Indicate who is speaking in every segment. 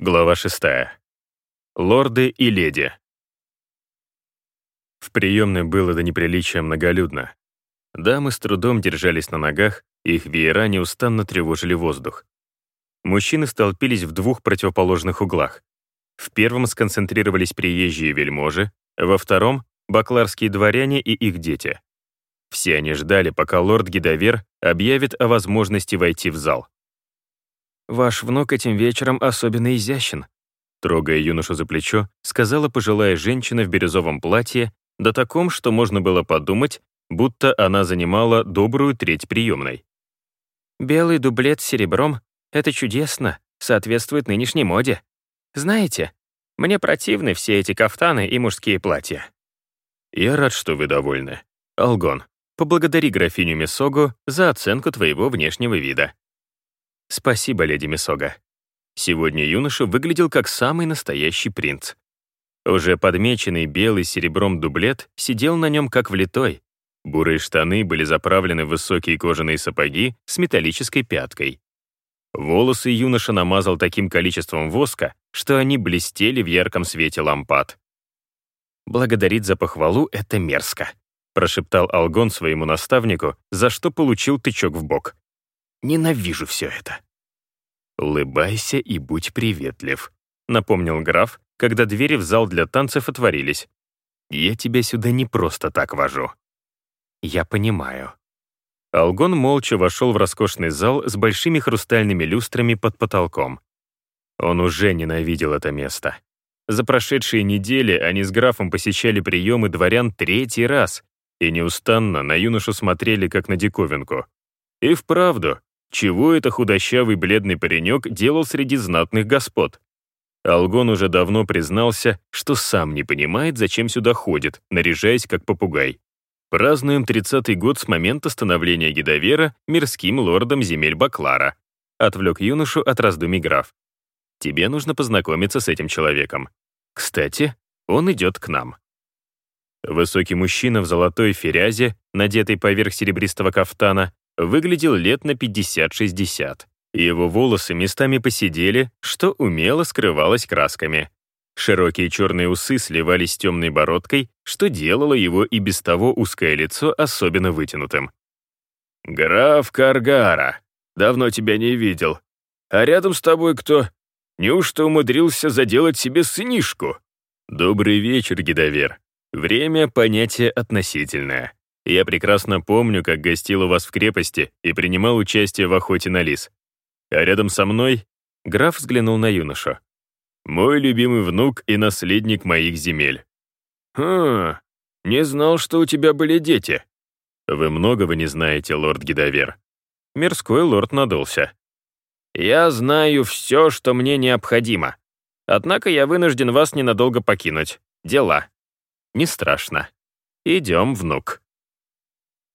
Speaker 1: Глава 6. Лорды и леди. В приемной было до неприличия многолюдно. Дамы с трудом держались на ногах, их веера неустанно тревожили воздух. Мужчины столпились в двух противоположных углах. В первом сконцентрировались приезжие вельможи, во втором — бакларские дворяне и их дети. Все они ждали, пока лорд Гидовер объявит о возможности войти в зал.
Speaker 2: «Ваш внук этим вечером особенно изящен»,
Speaker 1: трогая юношу за плечо, сказала пожилая женщина в бирюзовом платье, да таком, что можно было подумать, будто она занимала добрую треть приемной.
Speaker 2: «Белый дублет с серебром — это чудесно, соответствует нынешней моде. Знаете, мне противны все эти кафтаны и мужские платья».
Speaker 1: «Я рад, что вы довольны. Алгон, поблагодари графиню Мисогу за оценку твоего внешнего вида. Спасибо, леди Мисога. Сегодня юноша выглядел как самый настоящий принц. Уже подмеченный белый серебром дублет сидел на нем как влитой. Бурые штаны были заправлены в высокие кожаные сапоги с металлической пяткой. Волосы юноша намазал таким количеством воска, что они блестели в ярком свете лампад. «Благодарить за похвалу — это мерзко», — прошептал Алгон своему наставнику, за что получил тычок в бок. Ненавижу все это». «Улыбайся и будь приветлив», — напомнил граф, когда двери в зал для танцев отворились. «Я тебя сюда не просто так вожу». «Я понимаю». Алгон молча вошел в роскошный зал с большими хрустальными люстрами под потолком. Он уже ненавидел это место. За прошедшие недели они с графом посещали приемы дворян третий раз и неустанно на юношу смотрели как на диковинку. И вправду, чего это худощавый бледный паренек делал среди знатных господ? Алгон уже давно признался, что сам не понимает, зачем сюда ходит, наряжаясь как попугай. Празднуем 30-й год с момента становления Гидовера мирским лордом земель Баклара. Отвлек юношу от раздумий граф. Тебе нужно познакомиться с этим человеком. Кстати, он идет к нам. Высокий мужчина в золотой ферязе, надетый поверх серебристого кафтана, выглядел лет на 50-60. Его волосы местами посидели, что умело скрывалось красками. Широкие черные усы сливались с темной бородкой, что делало его и без того узкое лицо особенно вытянутым. «Граф Каргара, давно тебя не видел. А рядом с тобой кто? Неужто умудрился заделать себе сынишку?» «Добрый вечер, Гидовер. Время — понятие относительное. Я прекрасно помню, как гостил у вас в крепости и принимал участие в охоте на лис. А рядом со мной граф взглянул на юношу. Мой любимый внук и наследник моих земель. «Хм, не знал, что у тебя были дети». «Вы многого не знаете, лорд Гидовер». Мирской лорд надулся. «Я знаю все, что мне необходимо. Однако я вынужден вас ненадолго покинуть. Дела». «Не страшно. Идем, внук».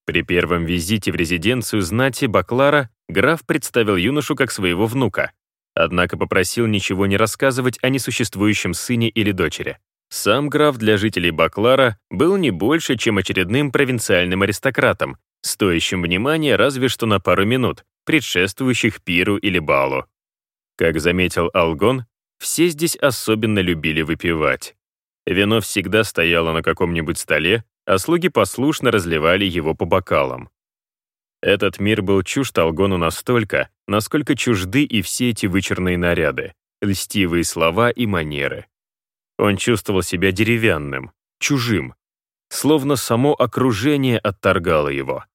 Speaker 1: При первом визите в резиденцию знати Баклара граф представил юношу как своего внука, однако попросил ничего не рассказывать о несуществующем сыне или дочери. Сам граф для жителей Баклара был не больше, чем очередным провинциальным аристократом, стоящим внимания разве что на пару минут, предшествующих пиру или балу. Как заметил Алгон, все здесь особенно любили выпивать. Вино всегда стояло на каком-нибудь столе, а слуги послушно разливали его по бокалам. Этот мир был чужд Алгону настолько, насколько чужды и все эти вычурные наряды, льстивые слова и манеры. Он чувствовал себя деревянным, чужим, словно само окружение отторгало его.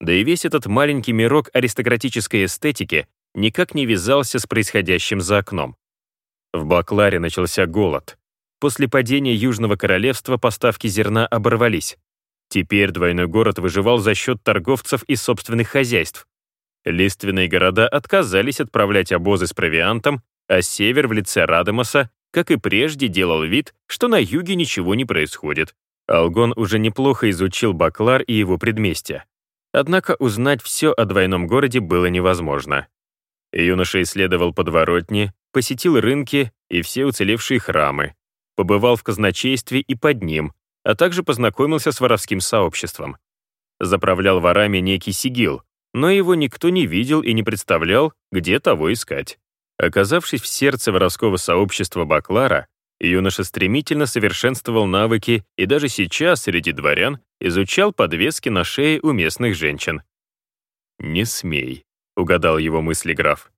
Speaker 1: Да и весь этот маленький мирок аристократической эстетики никак не вязался с происходящим за окном. В Бакларе начался голод, После падения Южного Королевства поставки зерна оборвались. Теперь двойной город выживал за счет торговцев и собственных хозяйств. Лиственные города отказались отправлять обозы с провиантом, а север в лице Радамоса, как и прежде, делал вид, что на юге ничего не происходит. Алгон уже неплохо изучил Баклар и его предместья. Однако узнать все о двойном городе было невозможно. Юноша исследовал подворотни, посетил рынки и все уцелевшие храмы, побывал в казначействе и под ним, а также познакомился с воровским сообществом. Заправлял ворами некий сигил, но его никто не видел и не представлял, где того искать. Оказавшись в сердце воровского сообщества Баклара, юноша стремительно совершенствовал навыки и даже сейчас среди дворян изучал подвески на шее у местных женщин. «Не смей», — угадал его мысли граф.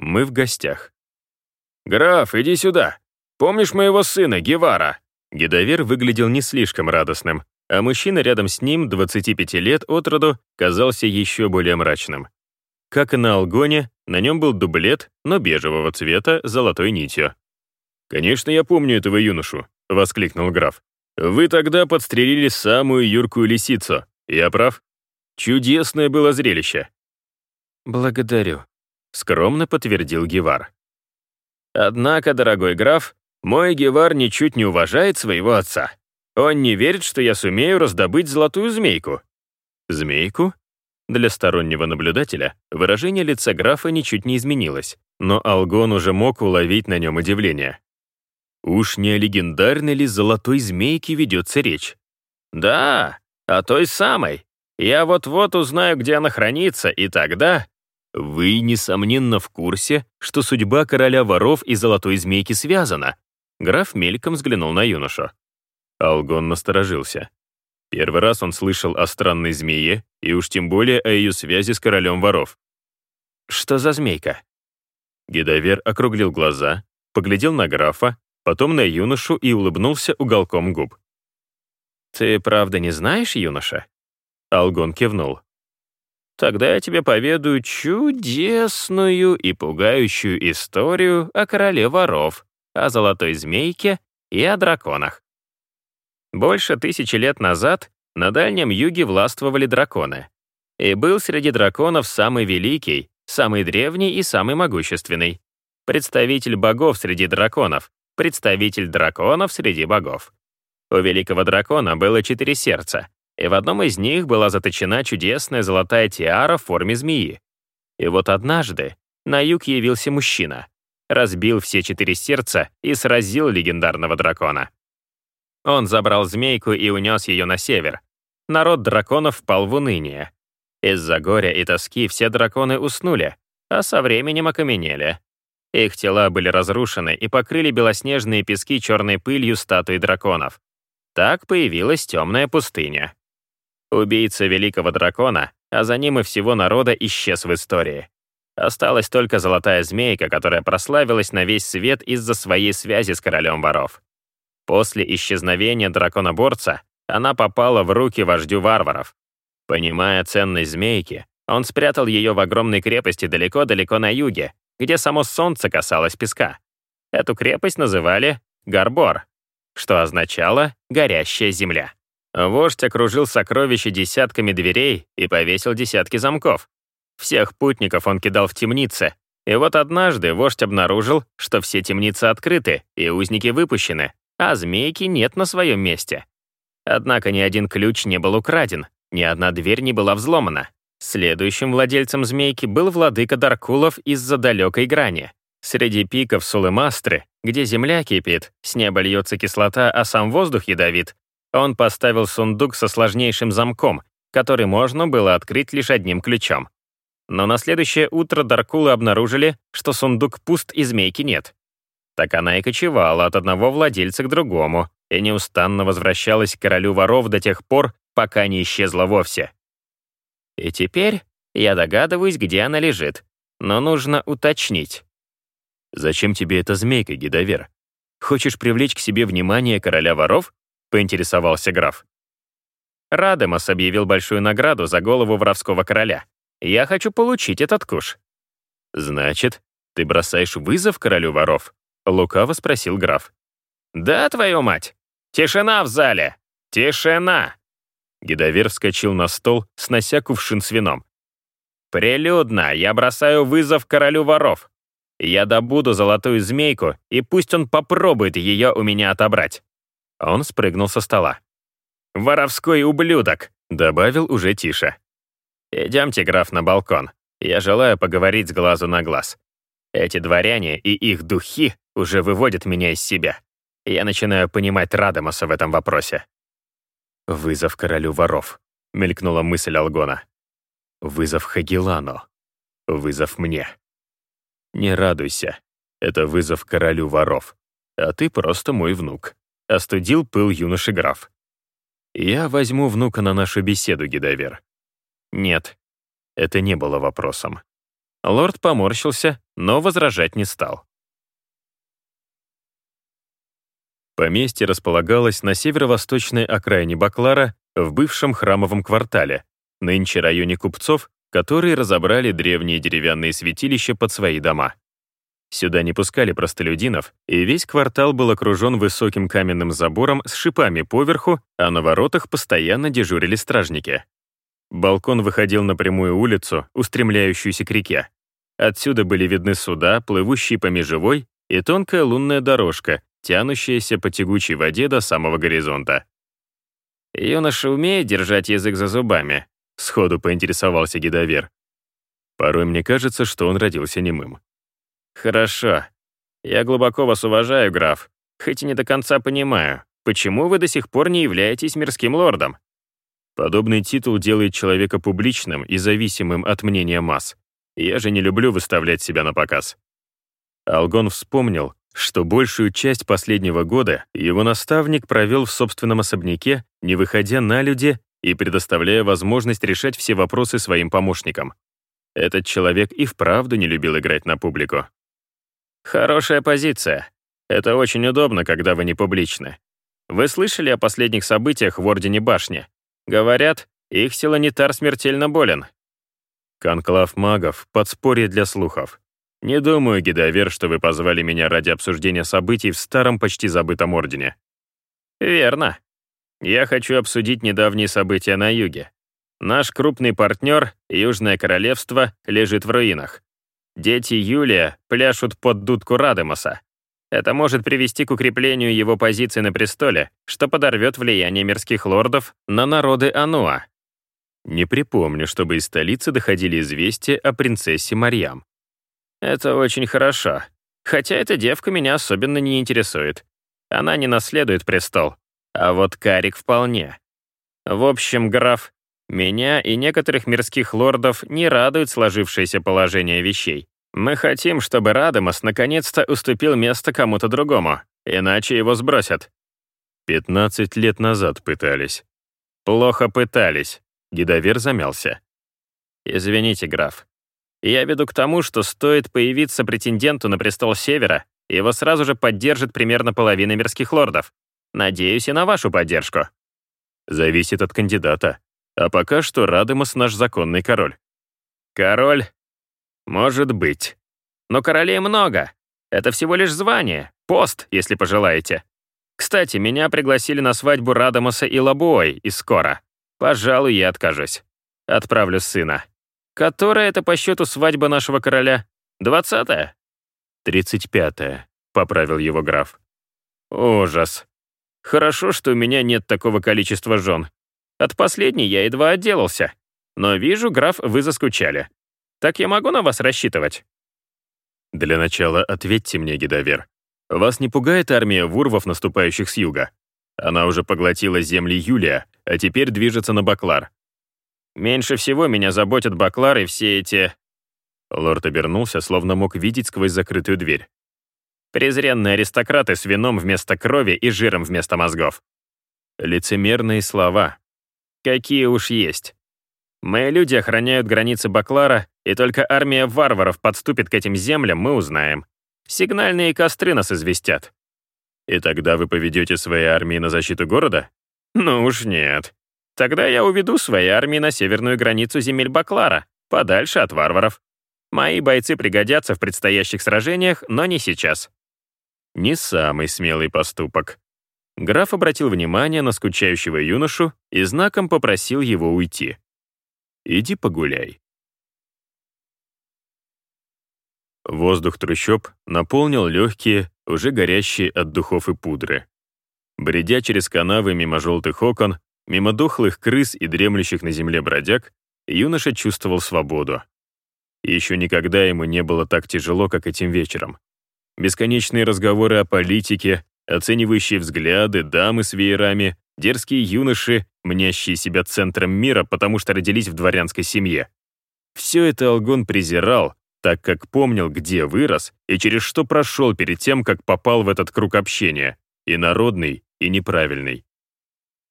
Speaker 1: «Мы в гостях».
Speaker 2: «Граф, иди сюда! Помнишь моего сына, Гевара?»
Speaker 1: Гедовер выглядел не слишком радостным, а мужчина рядом с ним, 25 лет от роду, казался еще более мрачным. Как и на Алгоне, на нем был дублет, но бежевого цвета, с золотой нитью. «Конечно, я помню этого юношу», — воскликнул граф. «Вы тогда подстрелили самую юркую лисицу. Я прав? Чудесное было зрелище».
Speaker 2: «Благодарю», —
Speaker 1: скромно подтвердил Гевар.
Speaker 2: «Однако, дорогой граф, мой Гевар ничуть не уважает своего отца. Он не верит, что я сумею раздобыть золотую змейку».
Speaker 1: «Змейку?» Для стороннего наблюдателя выражение лица графа ничуть не изменилось, но Алгон уже мог уловить на нем удивление. Уж не о легендарной ли золотой змейке ведется речь?
Speaker 2: «Да, о той самой. Я вот-вот узнаю, где она хранится, и тогда...»
Speaker 1: «Вы, несомненно, в курсе, что судьба короля воров и золотой змейки связана?» Граф мельком взглянул на юношу. Алгон насторожился. Первый раз он слышал о странной змее, и уж тем более о ее связи с королем воров.
Speaker 2: «Что за змейка?»
Speaker 1: Гедовер округлил глаза, поглядел на графа, потом на юношу и улыбнулся уголком губ.
Speaker 2: «Ты правда не знаешь, юноша?»
Speaker 1: Алгон кивнул.
Speaker 2: «Тогда я тебе поведаю чудесную и пугающую историю о короле воров, о золотой змейке и о драконах. Больше тысячи лет назад на Дальнем Юге властвовали драконы. И был среди драконов самый великий, самый древний и самый могущественный. Представитель богов среди драконов, представитель драконов среди богов. У великого дракона было четыре сердца, и в одном из них была заточена чудесная золотая тиара в форме змеи. И вот однажды на юг явился мужчина, разбил все четыре сердца и сразил легендарного дракона. Он забрал змейку и унес ее на север. Народ драконов впал в уныние. Из-за горя и тоски все драконы уснули, а со временем окаменели. Их тела были разрушены и покрыли белоснежные пески черной пылью статуи драконов. Так появилась темная пустыня. Убийца великого дракона, а за ним и всего народа исчез в истории. Осталась только золотая змейка, которая прославилась на весь свет из-за своей связи с королем воров. После исчезновения драконоборца она попала в руки вождю варваров. Понимая ценность змейки, он спрятал ее в огромной крепости далеко-далеко на юге, где само солнце касалось песка. Эту крепость называли Гарбор, что означало «горящая земля». Вождь окружил сокровища десятками дверей и повесил десятки замков. Всех путников он кидал в темницы, и вот однажды вождь обнаружил, что все темницы открыты и узники выпущены, а змейки нет на своем месте. Однако ни один ключ не был украден, ни одна дверь не была взломана. Следующим владельцем змейки был владыка Даркулов из-за далекой грани. Среди пиков Сулымастры, где земля кипит, с неба льется кислота, а сам воздух ядовит, он поставил сундук со сложнейшим замком, который можно было открыть лишь одним ключом. Но на следующее утро Даркулы обнаружили, что сундук пуст и змейки нет. Так она и кочевала от одного владельца к другому и неустанно возвращалась к королю воров до тех пор, пока не исчезла вовсе. И теперь я догадываюсь, где она лежит, но нужно уточнить.
Speaker 1: «Зачем тебе эта змейка, Гидовер? Хочешь привлечь к себе внимание короля воров?» — поинтересовался граф.
Speaker 2: Радемос объявил большую награду за голову воровского короля. Я хочу получить этот куш.
Speaker 1: «Значит, ты бросаешь вызов королю воров?» — лукаво спросил граф.
Speaker 2: «Да, твою мать! Тишина в зале! Тишина!»
Speaker 1: Гидовер вскочил на стол, снося кувшин с вином.
Speaker 2: «Прилюдно я бросаю вызов королю воров. Я добуду золотую змейку, и пусть он попробует ее у меня отобрать».
Speaker 1: Он спрыгнул со стола.
Speaker 2: «Воровской ублюдок!» — добавил уже тише. «Идемте, граф, на балкон. Я желаю поговорить с глазу на глаз. Эти дворяне и их духи уже выводят меня из себя. Я начинаю понимать Радамоса в этом вопросе.
Speaker 1: «Вызов королю воров», — мелькнула мысль Алгона. «Вызов Хагелану. Вызов мне». Не радуйся. Это вызов королю воров. А ты просто мой внук. Остудил пыл юноши граф. Я возьму внука на нашу беседу, Гидовер. Нет, это не было вопросом. Лорд поморщился, но возражать не стал. Поместье располагалось на северо-восточной окраине Баклара в бывшем храмовом квартале, нынче районе купцов, которые разобрали древние деревянные святилища под свои дома. Сюда не пускали простолюдинов, и весь квартал был окружен высоким каменным забором с шипами поверху, а на воротах постоянно дежурили стражники. Балкон выходил на прямую улицу, устремляющуюся к реке. Отсюда были видны суда, плывущие по межевой, и тонкая лунная дорожка, тянущаяся по тягучей воде до самого горизонта. «Юноша умеет держать язык за зубами?» — сходу поинтересовался гидовер. Порой мне кажется, что он родился немым. «Хорошо. Я глубоко вас уважаю, граф, хоть и не до конца понимаю, почему вы до сих пор не являетесь мирским лордом?» Подобный титул делает человека публичным и зависимым от мнения масс. Я же не люблю выставлять себя на показ. Алгон вспомнил, что большую часть последнего года его наставник провел в собственном особняке, не выходя на люди и предоставляя возможность решать все вопросы своим помощникам. Этот человек и вправду не любил играть на публику. Хорошая позиция. Это очень удобно, когда вы не публичны. Вы слышали о последних событиях в Ордене Башни? Говорят, их силанитар смертельно болен. Конклав магов — подспорье для слухов. Не думаю, Гидовер, что вы позвали меня ради обсуждения событий в старом почти забытом Ордене. Верно. Я хочу обсудить недавние события на юге. Наш крупный партнер, Южное Королевство, лежит в руинах. Дети Юлия пляшут под дудку Радемоса. Это может привести к укреплению его позиции на престоле, что подорвет влияние мирских лордов на народы Ануа. Не припомню, чтобы из столицы доходили известия о принцессе Марьям. Это очень хорошо. Хотя эта девка меня особенно не интересует. Она не наследует престол. А вот Карик вполне. В общем, граф, меня и некоторых мирских лордов не радует сложившееся положение вещей. Мы хотим, чтобы Радамас наконец-то уступил место кому-то другому, иначе его сбросят. 15 лет назад пытались. Плохо пытались. Гидовер замялся. Извините, граф. Я веду к тому, что стоит появиться претенденту на престол Севера, его сразу же поддержит примерно половина мирских лордов. Надеюсь и на вашу поддержку. Зависит от кандидата. А пока что Радемос наш законный король. Король? Может быть. Но королей много. Это всего лишь звание, пост, если пожелаете. Кстати, меня пригласили на свадьбу Радамоса и Лабуой и скоро. Пожалуй, я откажусь. Отправлю сына. Которая это по счету свадьба нашего короля? Двадцатая? Тридцать пятая, поправил его граф. Ужас. Хорошо, что у меня нет такого количества жен. От последней я едва отделался. Но вижу, граф, вы заскучали. Так я могу на вас рассчитывать?» «Для начала ответьте мне, Гидовер. Вас не пугает армия вурвов, наступающих с юга? Она уже поглотила земли Юлия, а теперь движется на Баклар. Меньше всего меня заботят Баклар и все эти...» Лорд обернулся, словно мог видеть сквозь закрытую дверь. «Презренные аристократы с вином вместо крови и жиром вместо мозгов. Лицемерные слова, Какие уж есть. Мои люди охраняют границы Баклара, и только армия варваров подступит к этим землям, мы узнаем. Сигнальные костры нас известят. И тогда вы поведете свои армии на защиту города? Ну уж нет. Тогда я уведу свои армии на северную границу земель Баклара, подальше от варваров. Мои бойцы пригодятся в предстоящих сражениях, но не сейчас. Не самый смелый поступок. Граф обратил внимание на скучающего юношу и знаком попросил его уйти. «Иди погуляй». Воздух трущоб наполнил легкие, уже горящие от духов и пудры. Бредя через канавы мимо желтых окон, мимо дохлых крыс и дремлющих на земле бродяг, юноша чувствовал свободу. еще никогда ему не было так тяжело, как этим вечером. Бесконечные разговоры о политике, оценивающие взгляды, дамы с веерами, дерзкие юноши, мнящие себя центром мира, потому что родились в дворянской семье. Все это Алгон презирал, так как помнил, где вырос и через что прошел перед тем, как попал в этот круг общения, и народный, и неправильный.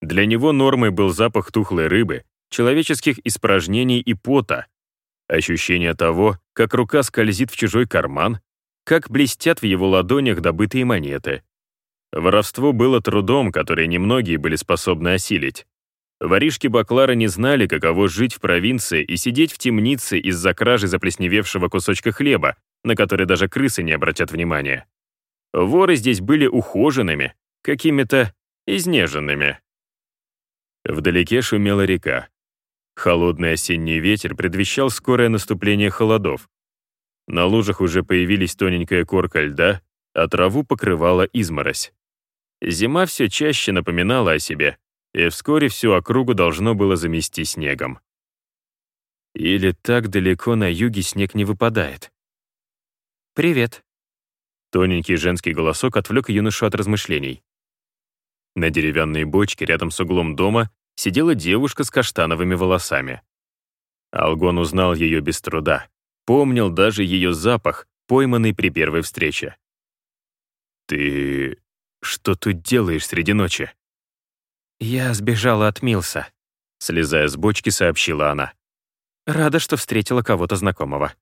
Speaker 1: Для него нормой был запах тухлой рыбы, человеческих испражнений и пота, ощущение того, как рука скользит в чужой карман, как блестят в его ладонях добытые монеты. Воровство было трудом, который немногие были способны осилить. Воришки Баклара не знали, каково жить в провинции и сидеть в темнице из-за кражи заплесневевшего кусочка хлеба, на который даже крысы не обратят внимания. Воры здесь были ухоженными, какими-то изнеженными. Вдалеке шумела река. Холодный осенний ветер предвещал скорое наступление холодов. На лужах уже появились тоненькая корка льда, а траву покрывала изморозь. Зима все чаще напоминала о себе, и вскоре всю округу должно было замести снегом. Или так далеко на юге снег не выпадает.
Speaker 2: «Привет».
Speaker 1: Тоненький женский голосок отвлек юношу от размышлений. На деревянной бочке рядом с углом дома сидела девушка с каштановыми волосами. Алгон узнал ее без труда, помнил даже ее запах, пойманный при первой встрече. «Ты что тут делаешь среди ночи?»
Speaker 2: «Я сбежала от Милса», — слезая с бочки, сообщила она. «Рада, что встретила кого-то знакомого».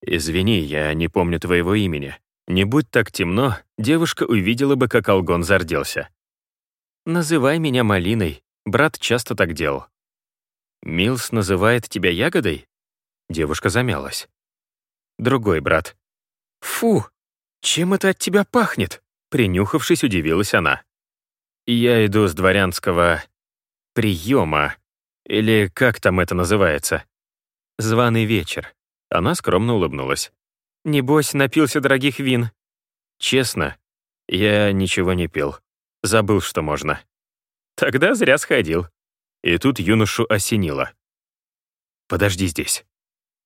Speaker 1: «Извини, я не помню твоего имени. Не будь так темно, девушка увидела бы, как Алгон зарделся».
Speaker 2: «Называй меня Малиной. Брат часто так делал».
Speaker 1: «Милс называет тебя ягодой?»
Speaker 2: Девушка замялась.
Speaker 1: «Другой брат».
Speaker 2: «Фу, чем это от тебя пахнет?» Принюхавшись, удивилась она.
Speaker 1: Я иду с дворянского приема, или как там это называется? Званый вечер. Она скромно улыбнулась.
Speaker 2: Небось, напился дорогих вин.
Speaker 1: Честно, я ничего не пил. Забыл, что можно.
Speaker 2: Тогда зря сходил.
Speaker 1: И тут юношу осенило. «Подожди здесь».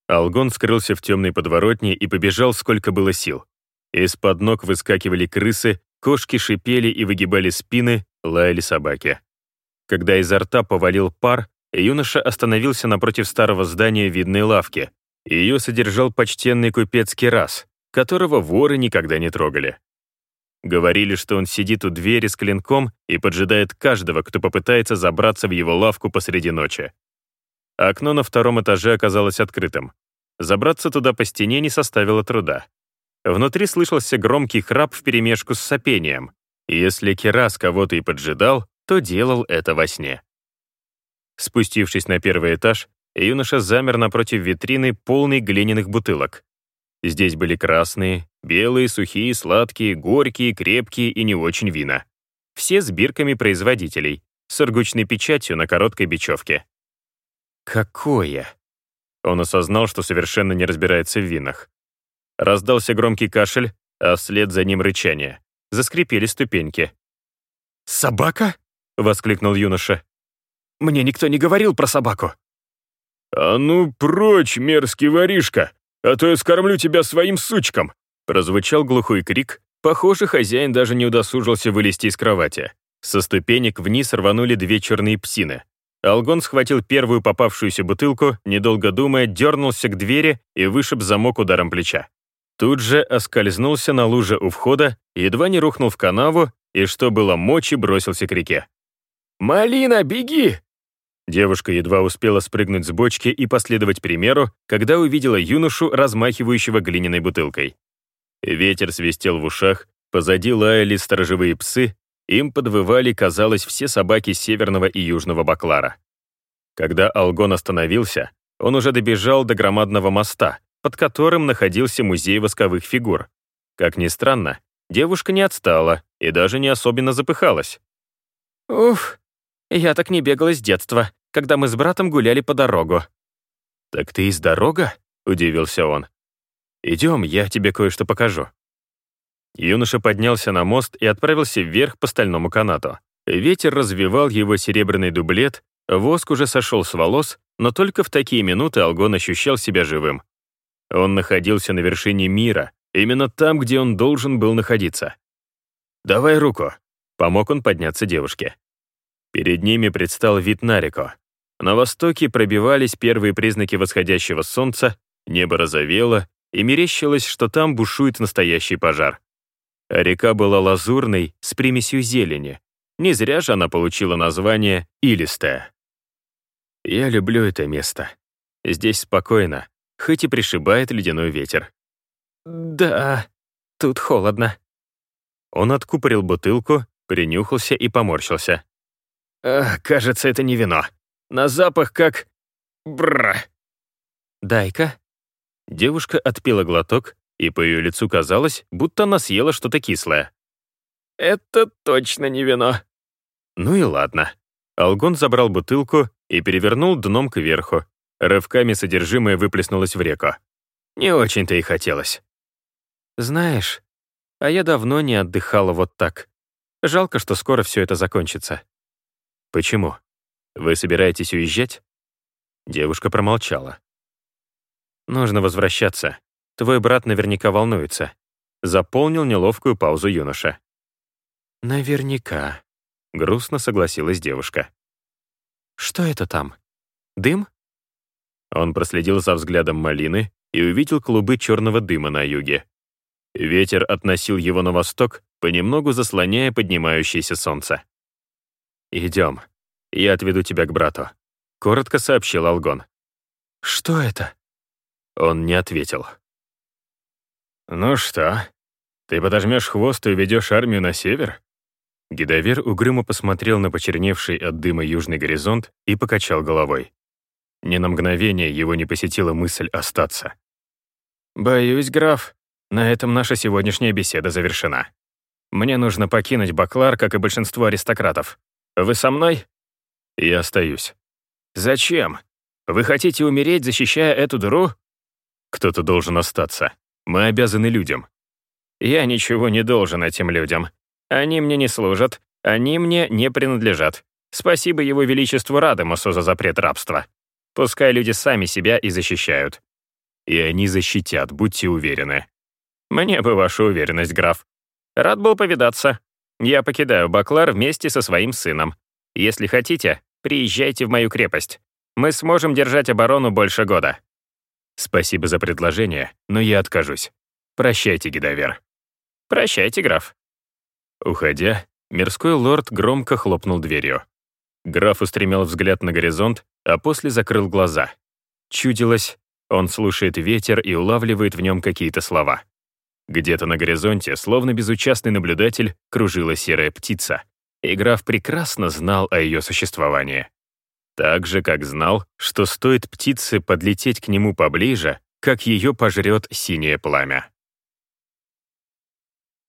Speaker 1: Алгон скрылся в темной подворотне и побежал, сколько было сил. Из-под ног выскакивали крысы, кошки шипели и выгибали спины, лаяли собаки. Когда изо рта повалил пар, юноша остановился напротив старого здания видной лавки. Ее содержал почтенный купец Керас, которого воры никогда не трогали. Говорили, что он сидит у двери с клинком и поджидает каждого, кто попытается забраться в его лавку посреди ночи. Окно на втором этаже оказалось открытым. Забраться туда по стене не составило труда. Внутри слышался громкий храп вперемешку с сопением. Если Керас кого-то и поджидал, то делал это во сне. Спустившись на первый этаж, юноша замер напротив витрины, полной глиняных бутылок. Здесь были красные, белые, сухие, сладкие, горькие, крепкие и не очень вина. Все с бирками производителей, с ргучной печатью на короткой бечевке. Какое? Он осознал, что совершенно не разбирается в винах. Раздался громкий кашель, а вслед за ним рычание. Заскрипели ступеньки.
Speaker 2: «Собака?» — воскликнул юноша. «Мне никто не говорил про собаку».
Speaker 1: «А ну прочь, мерзкий воришка, а то я скормлю тебя своим сучкам!» Прозвучал глухой крик. Похоже, хозяин даже не удосужился вылезти из кровати. Со ступенек вниз рванули две черные псины. Алгон схватил первую попавшуюся бутылку, недолго думая, дернулся к двери и вышиб замок ударом плеча. Тут же оскользнулся на луже у входа, едва не рухнул в канаву и, что было мочи, бросился к реке. «Малина, беги!» Девушка едва успела спрыгнуть с бочки и последовать примеру, когда увидела юношу, размахивающего глиняной бутылкой. Ветер свистел в ушах, позади лаяли сторожевые псы, им подвывали, казалось, все собаки северного и южного Баклара. Когда Алгон остановился, он уже добежал до громадного моста, под которым находился музей восковых фигур. Как ни странно, девушка не отстала и даже не особенно запыхалась.
Speaker 2: «Уф, я так не бегала с детства, когда мы с братом гуляли по дорогу».
Speaker 1: «Так ты из дорога?» — удивился он. «Идем, я тебе кое-что покажу». Юноша поднялся на мост и отправился вверх по стальному канату. Ветер развивал его серебряный дублет, воск уже сошел с волос, но только в такие минуты Алгон ощущал себя живым. Он находился на вершине мира, именно там, где он должен был находиться. «Давай руку», — помог он подняться девушке. Перед ними предстал вид на реку. На востоке пробивались первые признаки восходящего солнца, Небо розовело, и мерещилось, что там бушует настоящий пожар. Река была лазурной, с примесью зелени. Не зря же она получила название «Илистая». Я люблю это место. Здесь спокойно, хоть и пришибает ледяной ветер.
Speaker 2: «Да, тут холодно».
Speaker 1: Он откупорил бутылку, принюхался и поморщился.
Speaker 2: «Ах, кажется, это не вино. На запах как... Бра.
Speaker 1: «Дай-ка». Девушка отпила глоток, и по ее лицу казалось, будто она съела что-то кислое.
Speaker 2: «Это точно не вино».
Speaker 1: Ну и ладно. Алгон забрал бутылку и перевернул дном кверху. Рывками содержимое выплеснулось в реку. Не очень-то и хотелось.
Speaker 2: «Знаешь, а я давно не отдыхала вот так. Жалко, что скоро все это закончится».
Speaker 1: «Почему? Вы собираетесь уезжать?» Девушка промолчала.
Speaker 2: «Нужно возвращаться. Твой брат наверняка волнуется». Заполнил неловкую паузу юноша.
Speaker 1: «Наверняка», — грустно согласилась девушка.
Speaker 2: «Что это там? Дым?»
Speaker 1: Он проследил за взглядом малины и увидел клубы черного дыма на юге. Ветер относил его на восток, понемногу заслоняя поднимающееся солнце. «Идем. Я отведу тебя к брату», — коротко сообщил Алгон.
Speaker 2: «Что это?»
Speaker 1: Он не ответил.
Speaker 2: «Ну что, ты подожмешь хвост и уведешь армию на север?»
Speaker 1: Гидовер угрюмо посмотрел на почерневший от дыма южный горизонт и покачал головой. Ни на мгновение его не посетила мысль остаться.
Speaker 2: «Боюсь, граф, на этом наша сегодняшняя беседа завершена. Мне нужно покинуть Баклар, как и большинство аристократов. Вы со мной?»
Speaker 1: «Я остаюсь».
Speaker 2: «Зачем? Вы хотите умереть, защищая эту дыру?»
Speaker 1: «Кто-то должен остаться. Мы обязаны людям».
Speaker 2: «Я ничего не должен этим людям. Они мне не служат, они мне не принадлежат. Спасибо его величеству Радамусу за запрет рабства. Пускай люди сами себя и защищают.
Speaker 1: И они защитят, будьте уверены.
Speaker 2: Мне бы ваша уверенность, граф. Рад был повидаться. Я покидаю Баклар вместе со своим сыном. Если хотите, приезжайте в мою крепость. Мы сможем держать оборону больше года.
Speaker 1: Спасибо за предложение, но я откажусь. Прощайте, Гидовер.
Speaker 2: Прощайте, граф.
Speaker 1: Уходя, мирской лорд громко хлопнул дверью. Граф устремил взгляд на горизонт, а после закрыл глаза. Чудилось, он слушает ветер и улавливает в нем какие-то слова. Где-то на горизонте, словно безучастный наблюдатель, кружила серая птица, и граф прекрасно знал о ее существовании. Так же, как знал, что стоит птице подлететь к нему поближе, как ее пожрет синее пламя.